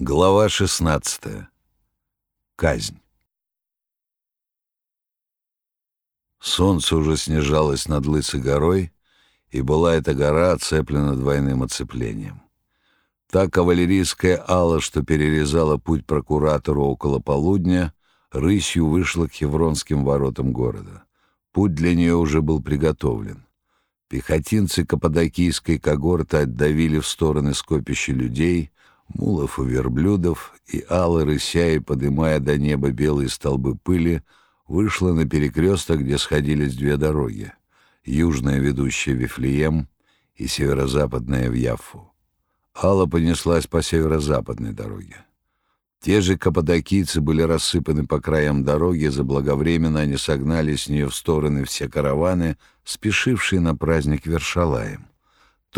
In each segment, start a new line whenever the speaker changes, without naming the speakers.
Глава 16. Казнь. Солнце уже снижалось над Лысой горой, и была эта гора оцеплена двойным оцеплением. Та кавалерийская ала, что перерезала путь прокуратору около полудня, рысью вышла к Хевронским воротам города. Путь для нее уже был приготовлен. Пехотинцы каппадокийской когорты отдавили в стороны скопища людей — мулов и верблюдов, и Алла, рысяя, подымая до неба белые столбы пыли, вышла на перекресток, где сходились две дороги — южная, ведущая в Вифлеем, и северо-западная в Яффу. Алла понеслась по северо-западной дороге. Те же каппадокийцы были рассыпаны по краям дороги, заблаговременно они согнали с нее в стороны все караваны, спешившие на праздник Вершалаем.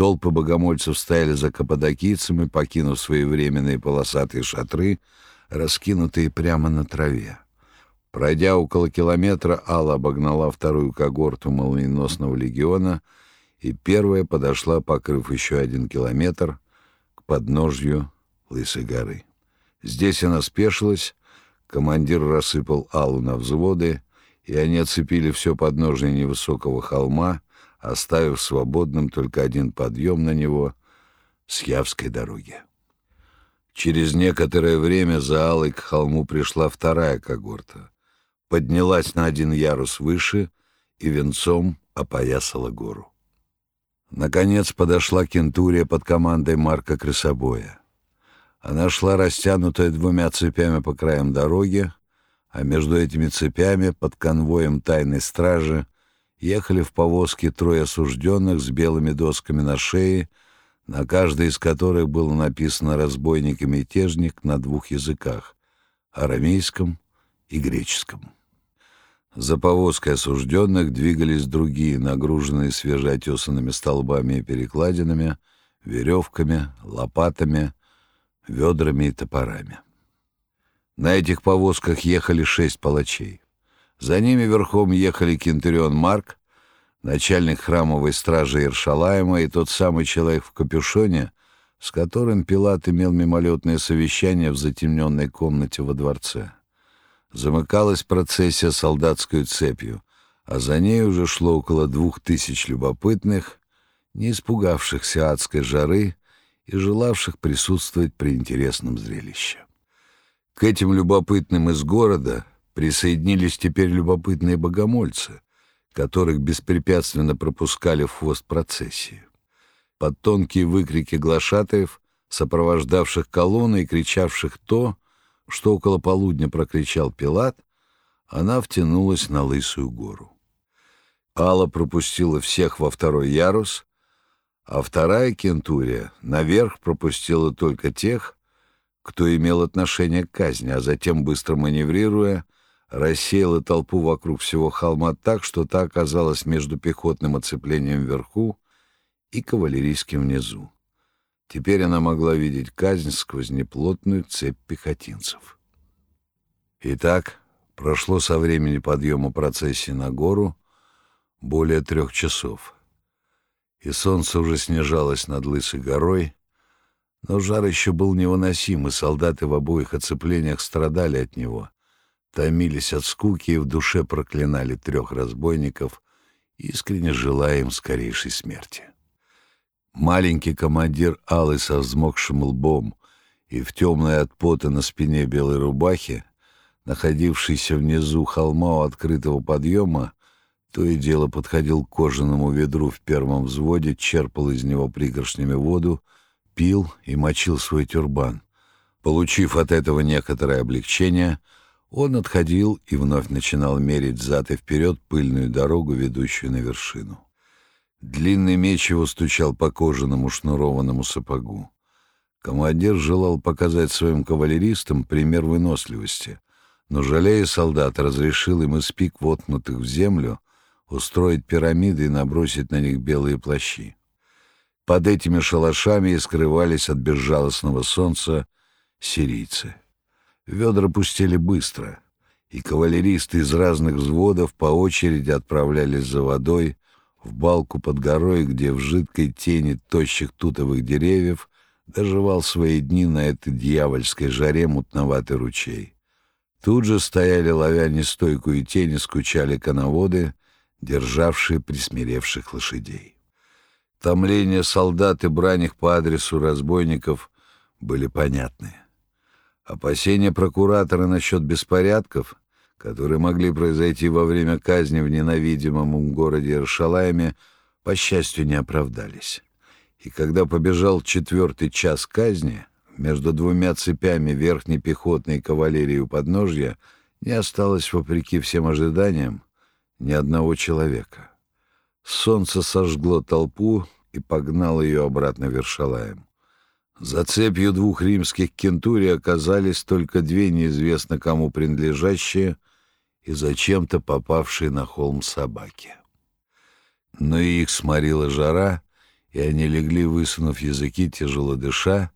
Толпы богомольцев стояли за каппадокийцами, покинув свои временные полосатые шатры, раскинутые прямо на траве. Пройдя около километра, Алла обогнала вторую когорту молниеносного легиона, и первая подошла, покрыв еще один километр, к подножью Лысой горы. Здесь она спешилась, командир рассыпал Аллу на взводы, и они оцепили все подножие невысокого холма, оставив свободным только один подъем на него с Явской дороги. Через некоторое время за Алой к холму пришла вторая когорта, поднялась на один ярус выше и венцом опоясала гору. Наконец подошла кентурия под командой Марка Крысобоя. Она шла растянутая двумя цепями по краям дороги, а между этими цепями под конвоем тайной стражи ехали в повозке трое осужденных с белыми досками на шее, на каждой из которых было написано «разбойник и мятежник» на двух языках — арамейском и греческом. За повозкой осужденных двигались другие, нагруженные свежеотесанными столбами и перекладинами, веревками, лопатами, ведрами и топорами. На этих повозках ехали шесть палачей. За ними верхом ехали Кентурион Марк, начальник храмовой стражи Иршалаема и тот самый человек в капюшоне, с которым Пилат имел мимолетное совещание в затемненной комнате во дворце. Замыкалась процессия солдатской цепью, а за ней уже шло около двух тысяч любопытных, не испугавшихся адской жары и желавших присутствовать при интересном зрелище. К этим любопытным из города присоединились теперь любопытные богомольцы, которых беспрепятственно пропускали в хвост процессии. Под тонкие выкрики глашатаев, сопровождавших колонны и кричавших то, что около полудня прокричал Пилат, она втянулась на Лысую гору. Алла пропустила всех во второй ярус, а вторая кентурия наверх пропустила только тех, кто имел отношение к казни, а затем, быстро маневрируя, рассеяла толпу вокруг всего холма так, что та оказалась между пехотным оцеплением вверху и кавалерийским внизу. Теперь она могла видеть казнь сквозь неплотную цепь пехотинцев. Итак, прошло со времени подъема процессии на гору более трех часов, и солнце уже снижалось над Лысой горой, но жар еще был невыносим, и солдаты в обоих оцеплениях страдали от него — томились от скуки и в душе проклинали трех разбойников, искренне желая им скорейшей смерти. Маленький командир Алый со взмокшим лбом и в темной от пота на спине белой рубахе, находившийся внизу холма у открытого подъема, то и дело подходил к кожаному ведру в первом взводе, черпал из него пригоршнями воду, пил и мочил свой тюрбан. Получив от этого некоторое облегчение — он отходил и вновь начинал мерить взад и вперед пыльную дорогу, ведущую на вершину. Длинный меч его стучал по кожаному шнурованному сапогу. Командир желал показать своим кавалеристам пример выносливости, но, жалея солдат, разрешил им из пик, воткнутых в землю, устроить пирамиды и набросить на них белые плащи. Под этими шалашами и скрывались от безжалостного солнца сирийцы. Ведра пустили быстро, и кавалеристы из разных взводов по очереди отправлялись за водой в балку под горой, где в жидкой тени тощих тутовых деревьев доживал свои дни на этой дьявольской жаре мутноватый ручей. Тут же стояли, ловя нестойкую тень, и скучали коноводы, державшие присмиревших лошадей. Томления солдат и браних по адресу разбойников были понятны. Опасения прокуратора насчет беспорядков, которые могли произойти во время казни в ненавидимом городе Иршалайме, по счастью, не оправдались. И когда побежал четвертый час казни, между двумя цепями верхней пехотной кавалерии у подножья не осталось, вопреки всем ожиданиям, ни одного человека. Солнце сожгло толпу и погнало ее обратно Вершалаем. За цепью двух римских кентурий оказались только две неизвестно кому принадлежащие и зачем-то попавшие на холм собаки. Но и их сморила жара, и они легли, высунув языки, тяжело дыша,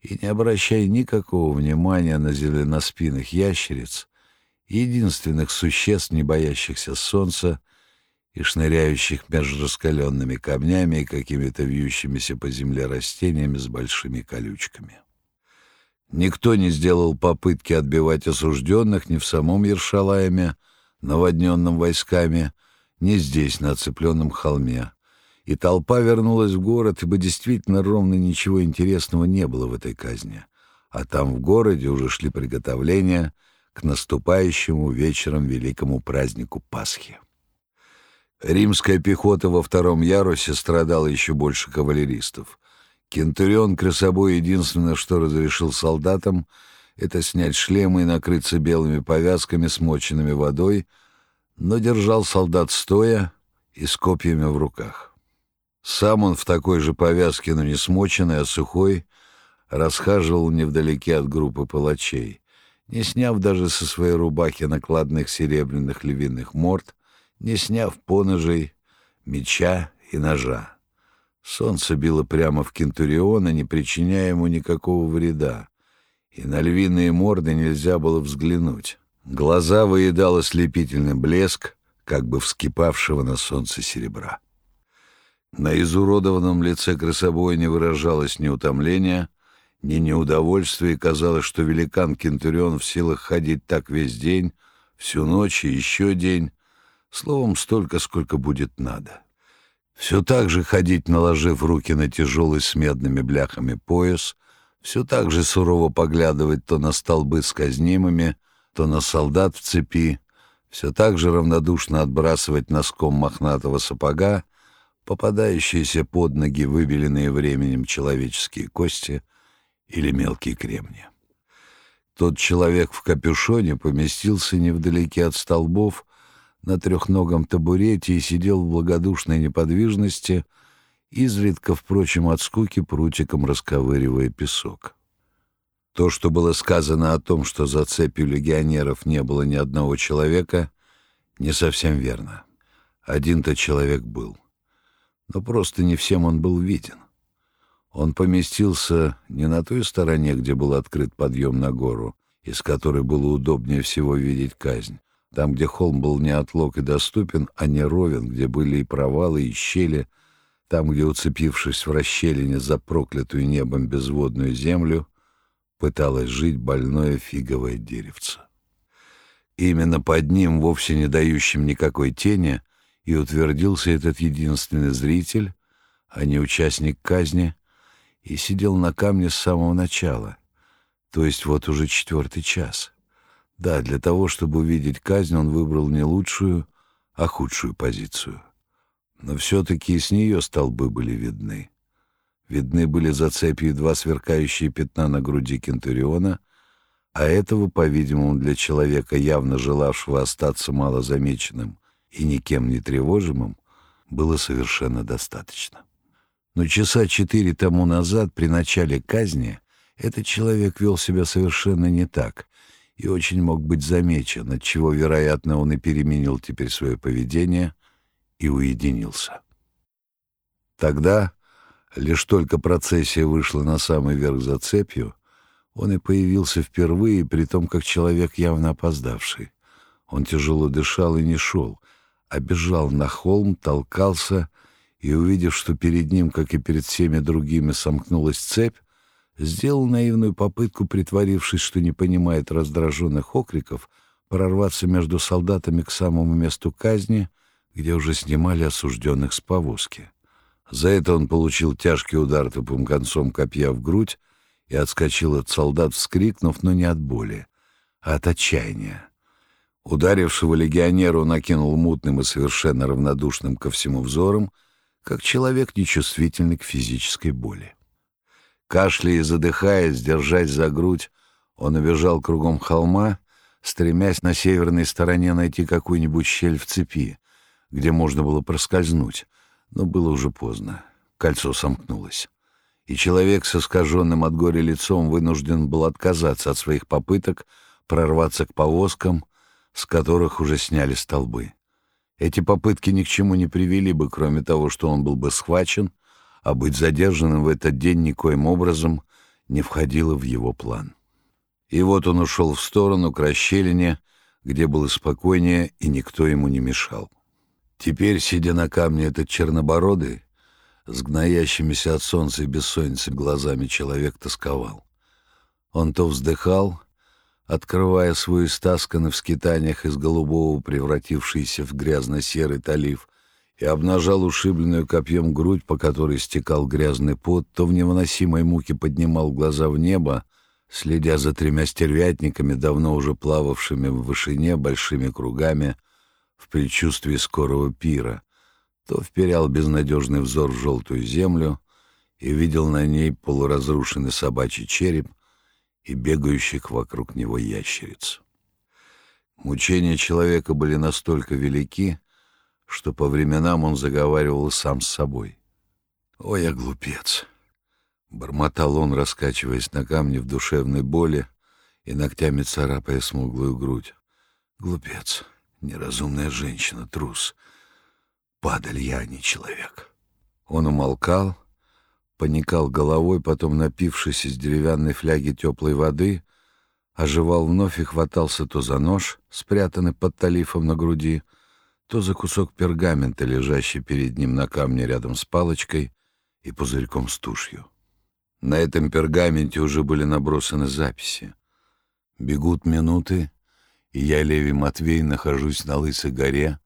и не обращая никакого внимания на зеленоспинных ящериц, единственных существ, не боящихся солнца и шныряющих между раскаленными камнями и какими-то вьющимися по земле растениями с большими колючками. Никто не сделал попытки отбивать осужденных ни в самом Ершалаеме, наводненном войсками, ни здесь, на оцепленном холме, и толпа вернулась в город, ибо действительно ровно ничего интересного не было в этой казни. А там в городе уже шли приготовления к наступающему вечером великому празднику Пасхи. Римская пехота во втором ярусе страдала еще больше кавалеристов. Кентурион Красобой единственное, что разрешил солдатам, это снять шлемы и накрыться белыми повязками, смоченными водой, но держал солдат стоя и с копьями в руках. Сам он в такой же повязке, но не смоченный, а сухой, расхаживал невдалеке от группы палачей, не сняв даже со своей рубахи накладных серебряных львиных морд, не сняв поножей, меча и ножа. Солнце било прямо в Кентуриона, не причиняя ему никакого вреда, и на львиные морды нельзя было взглянуть. Глаза выедал ослепительный блеск, как бы вскипавшего на солнце серебра. На изуродованном лице крысобоя не выражалось ни утомления, ни неудовольствия, и казалось, что великан Кентурион в силах ходить так весь день, всю ночь и еще день, словом, столько, сколько будет надо. Все так же ходить, наложив руки на тяжелый с медными бляхами пояс, все так же сурово поглядывать то на столбы с казнимыми, то на солдат в цепи, все так же равнодушно отбрасывать носком мохнатого сапога попадающиеся под ноги выбеленные временем человеческие кости или мелкие кремни. Тот человек в капюшоне поместился невдалеке от столбов на трехногом табурете и сидел в благодушной неподвижности, изредка, впрочем, от скуки прутиком расковыривая песок. То, что было сказано о том, что за цепью легионеров не было ни одного человека, не совсем верно. Один-то человек был но просто не всем он был виден. Он поместился не на той стороне, где был открыт подъем на гору, из которой было удобнее всего видеть казнь, там, где холм был не отлог и доступен, а не ровен, где были и провалы, и щели, там, где, уцепившись в расщелине за проклятую небом безводную землю, пыталось жить больное фиговое деревце. Именно под ним, вовсе не дающим никакой тени, и утвердился этот единственный зритель, а не участник казни, и сидел на камне с самого начала, то есть вот уже четвертый час. Да, для того, чтобы увидеть казнь, он выбрал не лучшую, а худшую позицию. Но все-таки с нее столбы были видны. Видны были за цепью два сверкающие пятна на груди Кентуриона, а этого, по-видимому, для человека, явно желавшего остаться малозамеченным, и никем не тревожимым было совершенно достаточно. Но часа четыре тому назад, при начале казни, этот человек вел себя совершенно не так и очень мог быть замечен, отчего, вероятно, он и переменил теперь свое поведение и уединился. Тогда, лишь только процессия вышла на самый верх за цепью, он и появился впервые, при том, как человек явно опоздавший. Он тяжело дышал и не шел, обежал на холм, толкался и, увидев, что перед ним, как и перед всеми другими, сомкнулась цепь, сделал наивную попытку, притворившись, что не понимает раздраженных окриков, прорваться между солдатами к самому месту казни, где уже снимали осужденных с повозки. За это он получил тяжкий удар тупым концом копья в грудь и отскочил от солдат, вскрикнув, но не от боли, а от отчаяния. Ударившего легионера он окинул мутным и совершенно равнодушным ко всему взором, как человек, нечувствительный к физической боли. Кашляя и задыхаясь, держась за грудь, он убежал кругом холма, стремясь на северной стороне найти какую-нибудь щель в цепи, где можно было проскользнуть, но было уже поздно. Кольцо сомкнулось. И человек с искаженным от горя лицом вынужден был отказаться от своих попыток прорваться к повозкам, с которых уже сняли столбы. Эти попытки ни к чему не привели бы, кроме того, что он был бы схвачен, а быть задержанным в этот день никоим образом не входило в его план. И вот он ушел в сторону к расщелине, где было спокойнее, и никто ему не мешал. Теперь, сидя на камне этот чернобородый, с гноящимися от солнца и бессонницы глазами человек тосковал. Он то вздыхал, открывая свой истасканный в скитаниях из голубого, превратившийся в грязно-серый талиф, и обнажал ушибленную копьем грудь, по которой стекал грязный пот, то в невыносимой муке поднимал глаза в небо, следя за тремя стервятниками, давно уже плававшими в вышине большими кругами, в предчувствии скорого пира, то вперял безнадежный взор в желтую землю и видел на ней полуразрушенный собачий череп и бегающих вокруг него ящериц. Мучения человека были настолько велики, что по временам он заговаривал сам с собой. «О, я глупец!» — бормотал он, раскачиваясь на камне в душевной боли и ногтями царапая смуглую грудь. «Глупец! Неразумная женщина, трус! Падаль я, а не человек!» Он умолкал, поникал головой, потом, напившись из деревянной фляги теплой воды, оживал вновь и хватался то за нож, спрятанный под талифом на груди, то за кусок пергамента, лежащий перед ним на камне рядом с палочкой и пузырьком с тушью. На этом пергаменте уже были набросаны записи. Бегут минуты, и я, Леви Матвей, нахожусь на Лысой горе,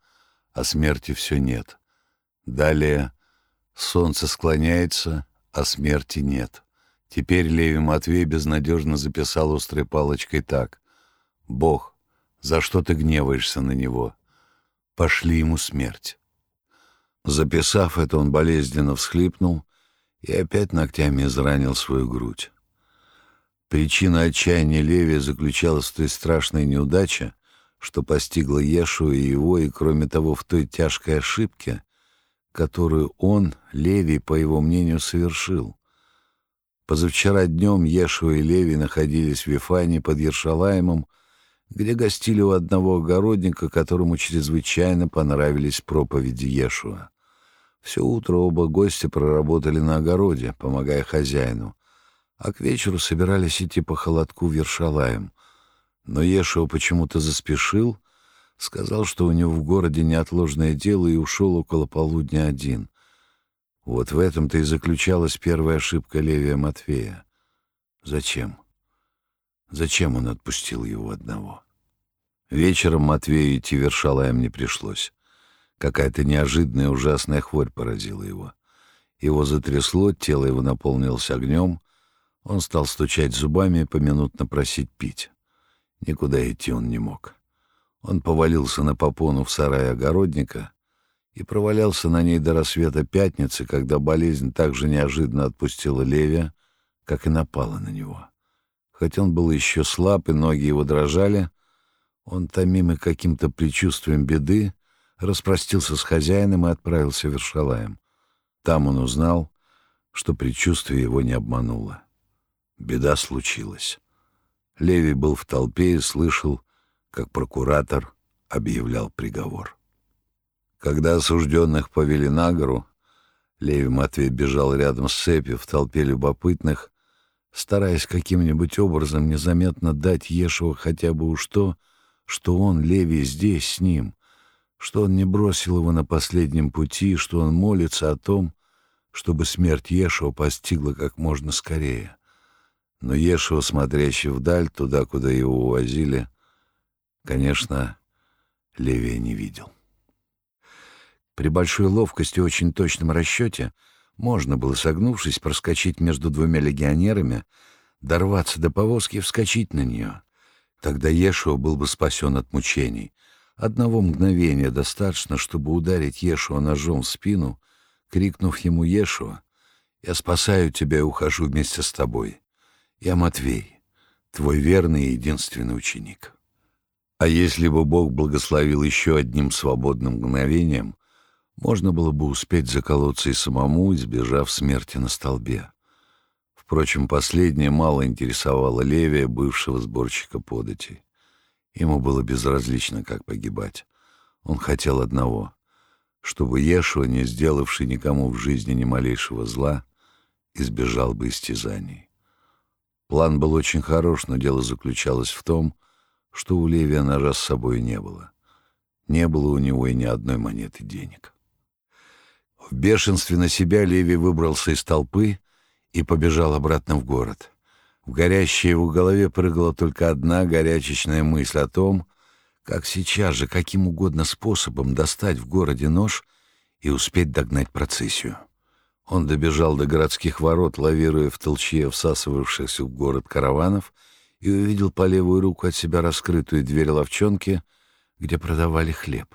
а смерти все нет. Далее солнце склоняется, а смерти нет. Теперь Леви Матвей безнадежно записал острой палочкой так. «Бог, за что ты гневаешься на него? Пошли ему смерть. Записав это, он болезненно всхлипнул и опять ногтями изранил свою грудь. Причина отчаяния Левия заключалась в той страшной неудаче, что постигла Ешу и его, и, кроме того, в той тяжкой ошибке, которую он, Левий, по его мнению, совершил. Позавчера днем Ешу и Левий находились в Вифане под Ершалаемом, где гостили у одного огородника, которому чрезвычайно понравились проповеди Ешуа. Все утро оба гостя проработали на огороде, помогая хозяину, а к вечеру собирались идти по холодку в Ершалаем. Но Ешуа почему-то заспешил, сказал, что у него в городе неотложное дело, и ушел около полудня один. Вот в этом-то и заключалась первая ошибка Левия Матвея. Зачем? Зачем он отпустил его одного? Вечером Матвею идти вершалаем не пришлось. Какая-то неожиданная ужасная хворь поразила его. Его затрясло, тело его наполнилось огнем. Он стал стучать зубами и поминутно просить пить. Никуда идти он не мог. Он повалился на попону в сарае огородника и провалялся на ней до рассвета пятницы, когда болезнь так же неожиданно отпустила Левия, как и напала на него. Хоть он был еще слаб, и ноги его дрожали, он, томимый каким-то предчувствием беды, распростился с хозяином и отправился в Вершалаем. Там он узнал, что предчувствие его не обмануло. Беда случилась. Леви был в толпе и слышал, как прокуратор объявлял приговор. Когда осужденных повели на гору, Леви Матвей бежал рядом с цепью в толпе любопытных, стараясь каким-нибудь образом незаметно дать Ешеву хотя бы уж то, что он, Леви, здесь с ним, что он не бросил его на последнем пути, что он молится о том, чтобы смерть Ешева постигла как можно скорее. Но Ешева, смотрящий вдаль, туда, куда его увозили, конечно, Левия не видел. При большой ловкости и очень точном расчете можно было, согнувшись, проскочить между двумя легионерами, дорваться до повозки и вскочить на нее. Тогда Ешуа был бы спасен от мучений. Одного мгновения достаточно, чтобы ударить Ешуа ножом в спину, крикнув ему «Ешуа, я спасаю тебя и ухожу вместе с тобой. Я Матвей, твой верный и единственный ученик». А если бы Бог благословил еще одним свободным мгновением, можно было бы успеть заколоться и самому, избежав смерти на столбе. Впрочем, последнее мало интересовало Левия, бывшего сборщика податей. Ему было безразлично, как погибать. Он хотел одного — чтобы Ешуа, не сделавший никому в жизни ни малейшего зла, избежал бы истязаний. План был очень хорош, но дело заключалось в том, что у Левия ножа с собой не было. Не было у него и ни одной монеты денег. В бешенстве на себя Леви выбрался из толпы и побежал обратно в город. В горящей его голове прыгала только одна горячечная мысль о том, как сейчас же каким угодно способом достать в городе нож и успеть догнать процессию. Он добежал до городских ворот, лавируя в толчье всасывавшихся в город караванов, и увидел по левую руку от себя раскрытую дверь ловчонки, где продавали хлеб.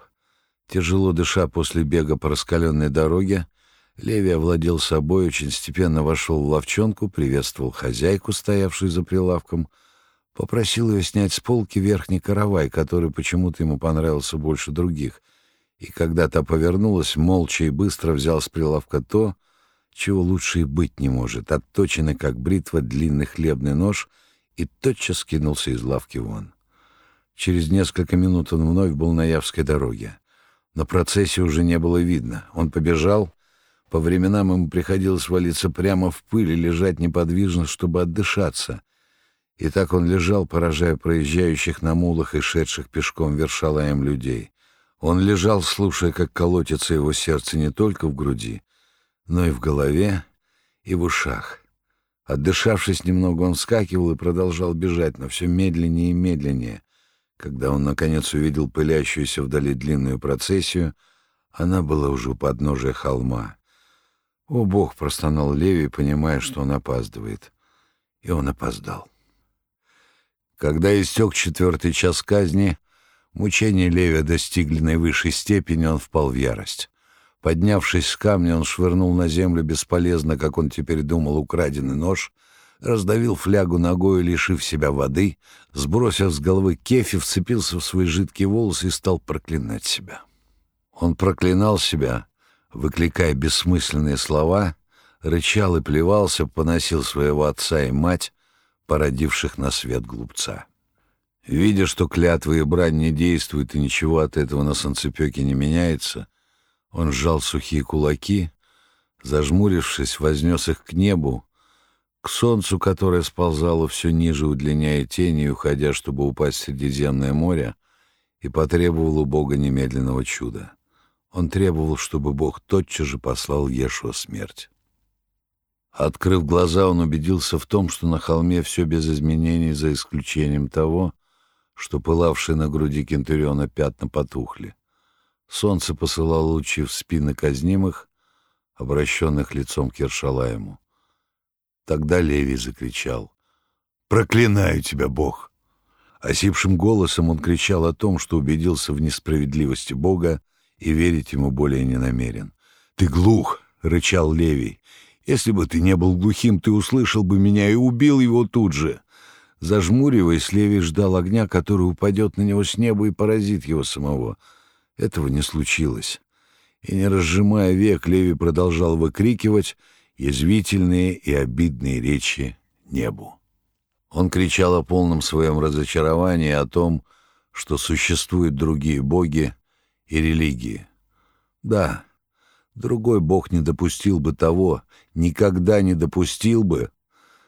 Тяжело дыша после бега по раскаленной дороге, Леви овладел собой, очень степенно вошел в ловчонку, приветствовал хозяйку, стоявшую за прилавком, попросил ее снять с полки верхний каравай, который почему-то ему понравился больше других, и когда та повернулась, молча и быстро взял с прилавка то, чего лучше и быть не может, отточенный, как бритва, длинный хлебный нож, и тотчас кинулся из лавки вон. Через несколько минут он вновь был на Явской дороге. На процессе уже не было видно. Он побежал. По временам ему приходилось валиться прямо в пыль и лежать неподвижно, чтобы отдышаться. И так он лежал, поражая проезжающих на мулах и шедших пешком вершалаем людей. Он лежал, слушая, как колотится его сердце не только в груди, но и в голове, и в ушах. Отдышавшись немного, он вскакивал и продолжал бежать, но все медленнее и медленнее, когда он, наконец, увидел пылящуюся вдали длинную процессию, она была уже у подножия холма. «О, Бог!» — простонал Леви, понимая, что он опаздывает. И он опоздал. Когда истек четвертый час казни, мучения Леви достигли наивысшей степени, он впал в ярость. Поднявшись с камня, он швырнул на землю бесполезно, как он теперь думал, украденный нож — раздавил флягу ногой, лишив себя воды, сбросив с головы кефи, вцепился в свои жидкие волосы и стал проклинать себя. Он проклинал себя, выкликая бессмысленные слова, рычал и плевался, поносил своего отца и мать, породивших на свет глупца. Видя, что клятвы и брань не действуют и ничего от этого на санцепёке не меняется, он сжал сухие кулаки, зажмурившись, вознес их к небу, к солнцу, которое сползало все ниже, удлиняя тени уходя, чтобы упасть в Средиземное море, и потребовал у Бога немедленного чуда. Он требовал, чтобы Бог тотчас же послал Ешуа смерть. Открыв глаза, он убедился в том, что на холме все без изменений, за исключением того, что пылавшие на груди Кентуриона пятна потухли. Солнце посылало лучи в спины казнимых, обращенных лицом к Ершалаему. Тогда Левий закричал. «Проклинаю тебя, Бог!» Осипшим голосом он кричал о том, что убедился в несправедливости Бога и верить ему более не намерен. «Ты глух!» — рычал Левий. «Если бы ты не был глухим, ты услышал бы меня и убил его тут же!» Зажмуриваясь, Левий ждал огня, который упадет на него с неба и поразит его самого. Этого не случилось. И, не разжимая век, Левий продолжал выкрикивать — язвительные и обидные речи небу. Он кричал о полном своем разочаровании о том, что существуют другие боги и религии. Да, другой бог не допустил бы того, никогда не допустил бы,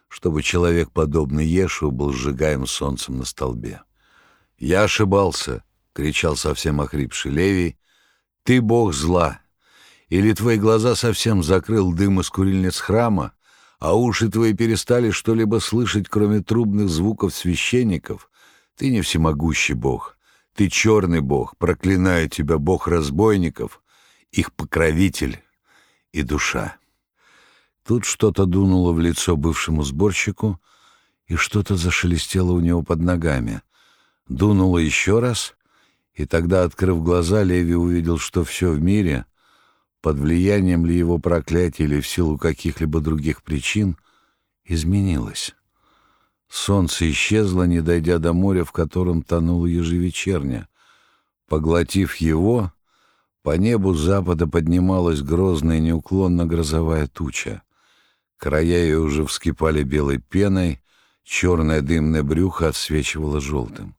чтобы человек, подобный Ешу, был сжигаем солнцем на столбе. «Я ошибался!» — кричал совсем охрипший Левий. «Ты бог зла!» Или твои глаза совсем закрыл дым из курильниц храма, А уши твои перестали что-либо слышать, кроме трубных звуков священников? Ты не всемогущий Бог. Ты черный Бог. Проклинаю тебя, Бог разбойников, их покровитель и душа. Тут что-то дунуло в лицо бывшему сборщику, и что-то зашелестело у него под ногами. Дунуло еще раз, и тогда, открыв глаза, Леви увидел, что все в мире под влиянием ли его проклятия или в силу каких-либо других причин, изменилось. Солнце исчезло, не дойдя до моря, в котором тонуло ежевечерня. Поглотив его, по небу запада поднималась грозная неуклонно грозовая туча. Края ее уже вскипали белой пеной, черное дымное брюхо отсвечивало желтым.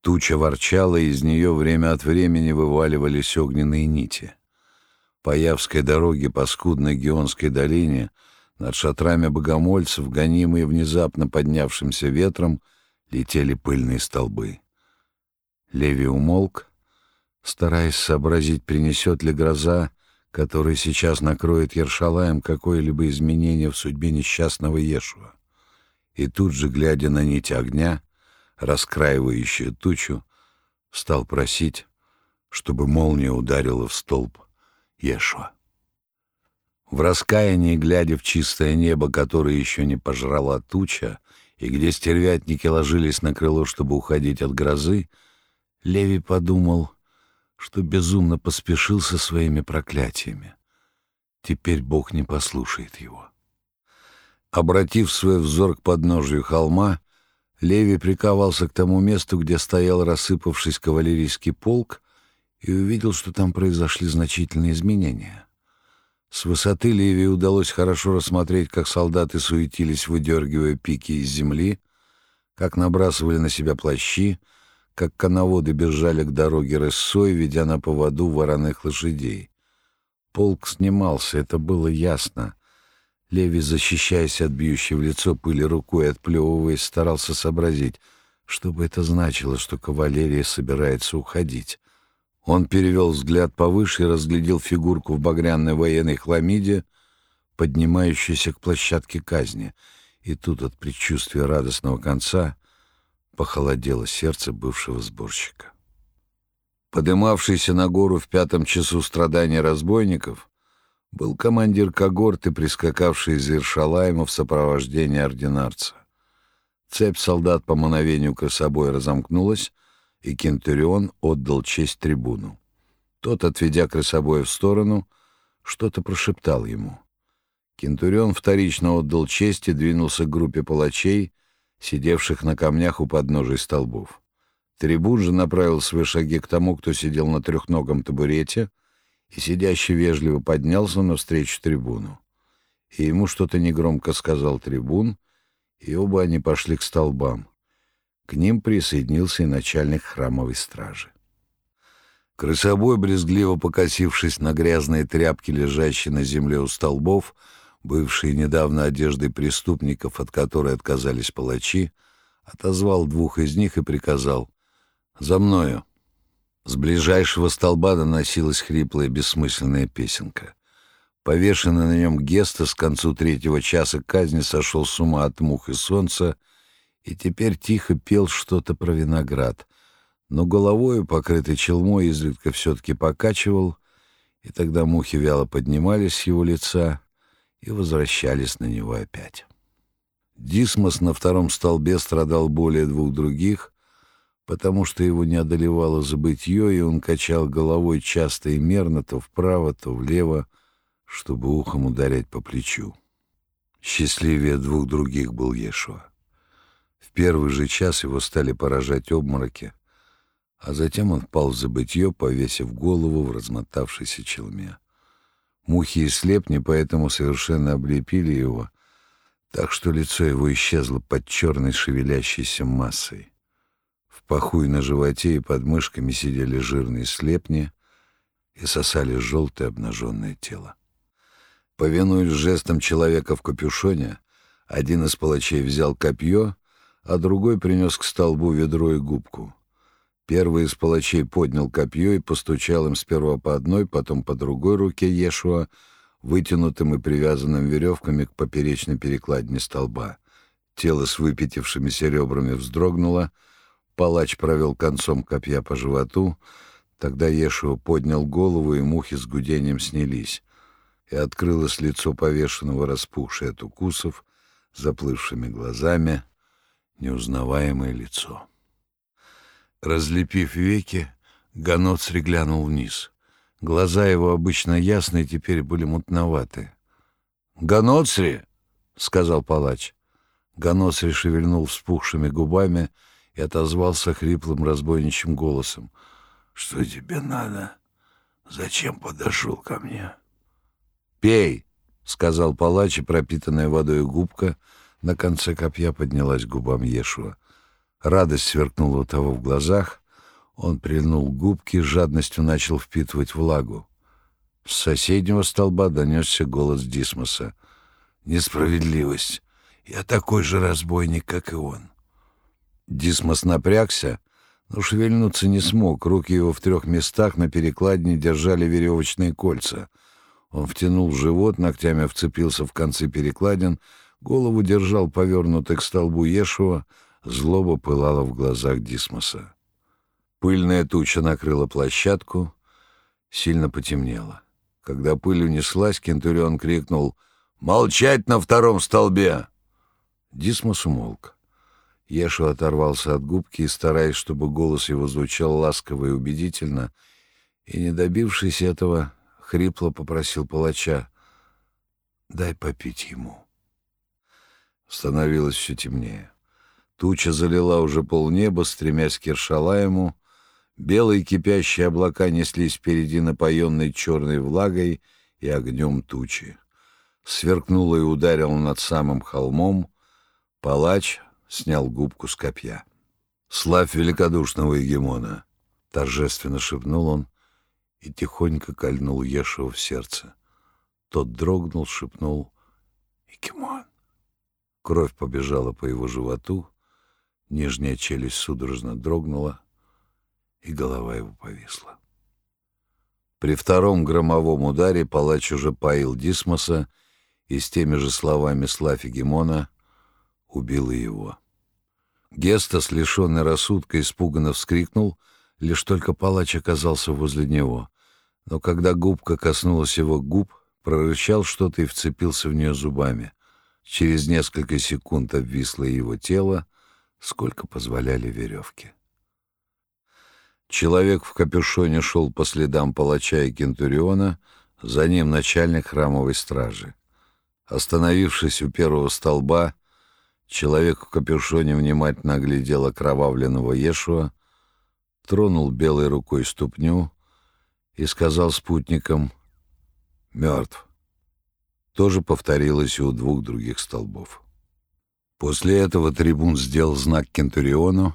Туча ворчала, и из нее время от времени вываливались огненные нити. По Явской дороге по скудной Геонской долине над шатрами богомольцев, гонимые внезапно поднявшимся ветром, летели пыльные столбы. Леви умолк, стараясь сообразить, принесет ли гроза, которая сейчас накроет Ершалаем какое-либо изменение в судьбе несчастного Ешуа. И тут же, глядя на нить огня, раскраивающую тучу, стал просить, чтобы молния ударила в столб Ешуа. В раскаянии, глядя в чистое небо, которое еще не пожрала туча, и где стервятники ложились на крыло, чтобы уходить от грозы, Леви подумал, что безумно поспешил со своими проклятиями. Теперь Бог не послушает его. Обратив свой взор к подножию холма, Леви приковался к тому месту, где стоял рассыпавшись кавалерийский полк, и увидел, что там произошли значительные изменения. С высоты Леви удалось хорошо рассмотреть, как солдаты суетились, выдергивая пики из земли, как набрасывали на себя плащи, как коноводы бежали к дороге рысой, ведя на поводу вороных лошадей. Полк снимался, это было ясно. Леви, защищаясь от бьющей в лицо пыли рукой, отплевываясь, старался сообразить, что бы это значило, что кавалерия собирается уходить. Он перевел взгляд повыше и разглядел фигурку в багряной военной хламиде, поднимающуюся к площадке казни. И тут от предчувствия радостного конца похолодело сердце бывшего сборщика. Подымавшийся на гору в пятом часу страдания разбойников был командир когорты, прискакавший из Иршалайма в сопровождении ординарца. Цепь солдат по мановению красобой разомкнулась, и Кентурион отдал честь трибуну. Тот, отведя крысобоя в сторону, что-то прошептал ему. Кентурион вторично отдал честь и двинулся к группе палачей, сидевших на камнях у подножий столбов. Трибун же направил свои шаги к тому, кто сидел на трехногом табурете, и сидящий вежливо поднялся навстречу трибуну. И ему что-то негромко сказал трибун, и оба они пошли к столбам. К ним присоединился и начальник храмовой стражи. Крысобой, брезгливо покосившись на грязные тряпки, лежащие на земле у столбов, бывшие недавно одеждой преступников, от которой отказались палачи, отозвал двух из них и приказал «За мною!». С ближайшего столба доносилась хриплая бессмысленная песенка. Повешенный на нем Геста с концу третьего часа казни сошел с ума от мух и солнца и теперь тихо пел что-то про виноград, но головою, покрытой челмой, изредка все-таки покачивал, и тогда мухи вяло поднимались с его лица и возвращались на него опять. Дисмос на втором столбе страдал более двух других, потому что его не одолевало забытье, и он качал головой часто и мерно то вправо, то влево, чтобы ухом ударять по плечу. Счастливее двух других был Ешуа. В первый же час его стали поражать обмороки, а затем он впал в забытье, повесив голову в размотавшейся челме. Мухи и слепни поэтому совершенно облепили его, так что лицо его исчезло под черной шевелящейся массой. В паху и на животе и под мышками сидели жирные слепни и сосали желтое обнаженное тело. Повинуясь жестом человека в капюшоне, один из палачей взял копье а другой принес к столбу ведро и губку. Первый из палачей поднял копье и постучал им сперва по одной, потом по другой руке Ешуа, вытянутым и привязанным веревками к поперечной перекладине столба. Тело с выпятившимися ребрами вздрогнуло, палач провел концом копья по животу, тогда Ешуа поднял голову, и мухи с гудением снялись, и открылось лицо повешенного, распухшее от укусов, заплывшими глазами, неузнаваемое лицо. Разлепив веки, Ганоцри глянул вниз. Глаза его, обычно ясные, теперь были мутноваты. «Ганоцри!» — сказал палач. Ганоцри шевельнул вспухшими губами и отозвался хриплым разбойничьим голосом. «Что тебе надо? Зачем подошел ко мне?» «Пей!» — сказал палач, и пропитанная водой губка на конце копья поднялась к губам Ешуа. Радость сверкнула у того в глазах. Он прильнул губки, жадностью начал впитывать влагу. С соседнего столба донесся голос Дисмоса. «Несправедливость! Я такой же разбойник, как и он!» Дисмос напрягся, но шевельнуться не смог. Руки его в трех местах на перекладине держали веревочные кольца. Он втянул живот, ногтями вцепился в концы перекладин, голову держал повернутой к столбу Ешуа, Злоба пылала в глазах Дисмоса. Пыльная туча накрыла площадку, сильно потемнело. Когда пыль унеслась, Кентурион крикнул «Молчать на втором столбе!» Дисмос умолк. Ешу оторвался от губки и, стараясь, чтобы голос его звучал ласково и убедительно, и, не добившись этого, хрипло попросил палача «Дай попить ему». Становилось все темнее. Туча залила уже полнеба, стремясь к Иршалаему. Белые кипящие облака неслись впереди напоенной черной влагой и огнем тучи. Сверкнуло и ударил над самым холмом. Палач снял губку с копья. «Славь великодушного егемона!» — торжественно шепнул он и тихонько кольнул Ешева в сердце. Тот дрогнул, шепнул «Егемон!» Кровь побежала по его животу, Нижняя челюсть судорожно дрогнула, и голова его повисла. При втором громовом ударе палач уже поил Дисмоса и с теми же словами Слафи Гемона убил его. Гестас, лишенный рассудка, испуганно вскрикнул, лишь только палач оказался возле него. Но когда губка коснулась его губ, прорычал что-то и вцепился в нее зубами. Через несколько секунд обвисло его тело, сколько позволяли веревки. Человек в капюшоне шел по следам палача и кентуриона, за ним начальник храмовой стражи. Остановившись у первого столба, человек в капюшоне внимательно оглядел окровавленного Ешуа, тронул белой рукой ступню и сказал спутникам «Мертв». То же повторилось и у двух других столбов. После этого трибун сделал знак Кентуриону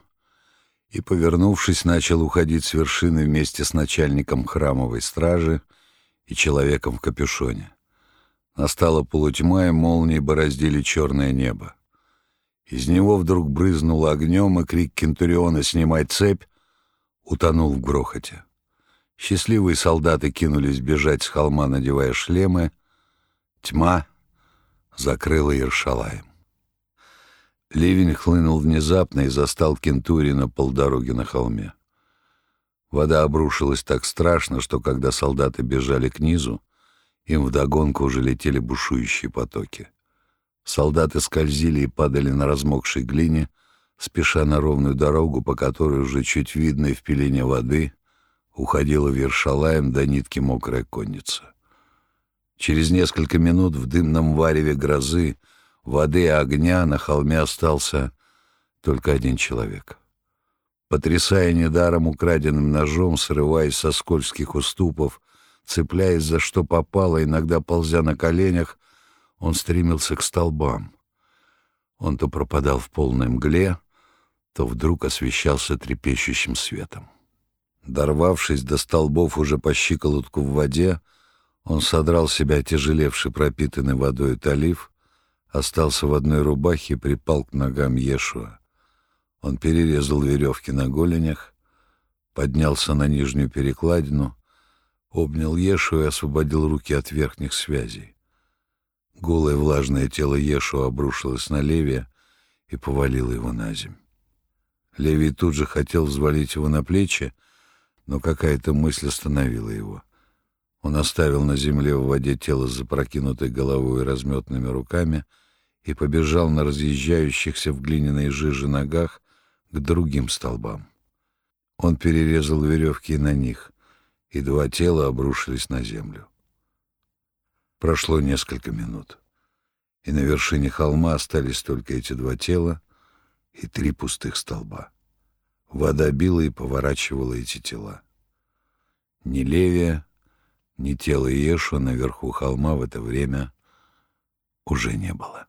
и, повернувшись, начал уходить с вершины вместе с начальником храмовой стражи и человеком в капюшоне. Настала полутьма, и молнии бороздили черное небо. Из него вдруг брызнуло огнем, и крик Кентуриона «Снимай цепь!» утонул в грохоте. Счастливые солдаты кинулись бежать с холма, надевая шлемы. Тьма закрыла Ершалаем. Ливень хлынул внезапно и застал Кентури на полдороги на холме. Вода обрушилась так страшно, что когда солдаты бежали к низу, им вдогонку уже летели бушующие потоки. Солдаты скользили и падали на размокшей глине, спеша на ровную дорогу, по которой уже чуть видно в пелене воды уходила вершалаем до нитки мокрая конница. Через несколько минут в дымном вареве грозы воды и огня на холме остался только один человек. Потрясая недаром украденным ножом, срываясь со скользких уступов, цепляясь за что попало, иногда ползя на коленях, он стремился к столбам. Он то пропадал в полной мгле, то вдруг освещался трепещущим светом. Дорвавшись до столбов уже по щиколотку в воде, он содрал себя тяжелевший пропитанный водой талиф, остался в одной рубахе и припал к ногам Ешуа. Он перерезал веревки на голенях, поднялся на нижнюю перекладину, обнял Ешу и освободил руки от верхних связей. Голое влажное тело Ешу обрушилось на Левия и повалило его на земь. Левий тут же хотел взвалить его на плечи, но какая-то мысль остановила его. Он оставил на земле в воде тело с запрокинутой головой и разметными руками и побежал на разъезжающихся в глиняной жиже ногах к другим столбам. Он перерезал веревки и на них, и два тела обрушились на землю. Прошло несколько минут, и на вершине холма остались только эти два тела и три пустых столба. Вода била и поворачивала эти тела. Ни Левия, ни тела Иешуа наверху холма в это время уже не было.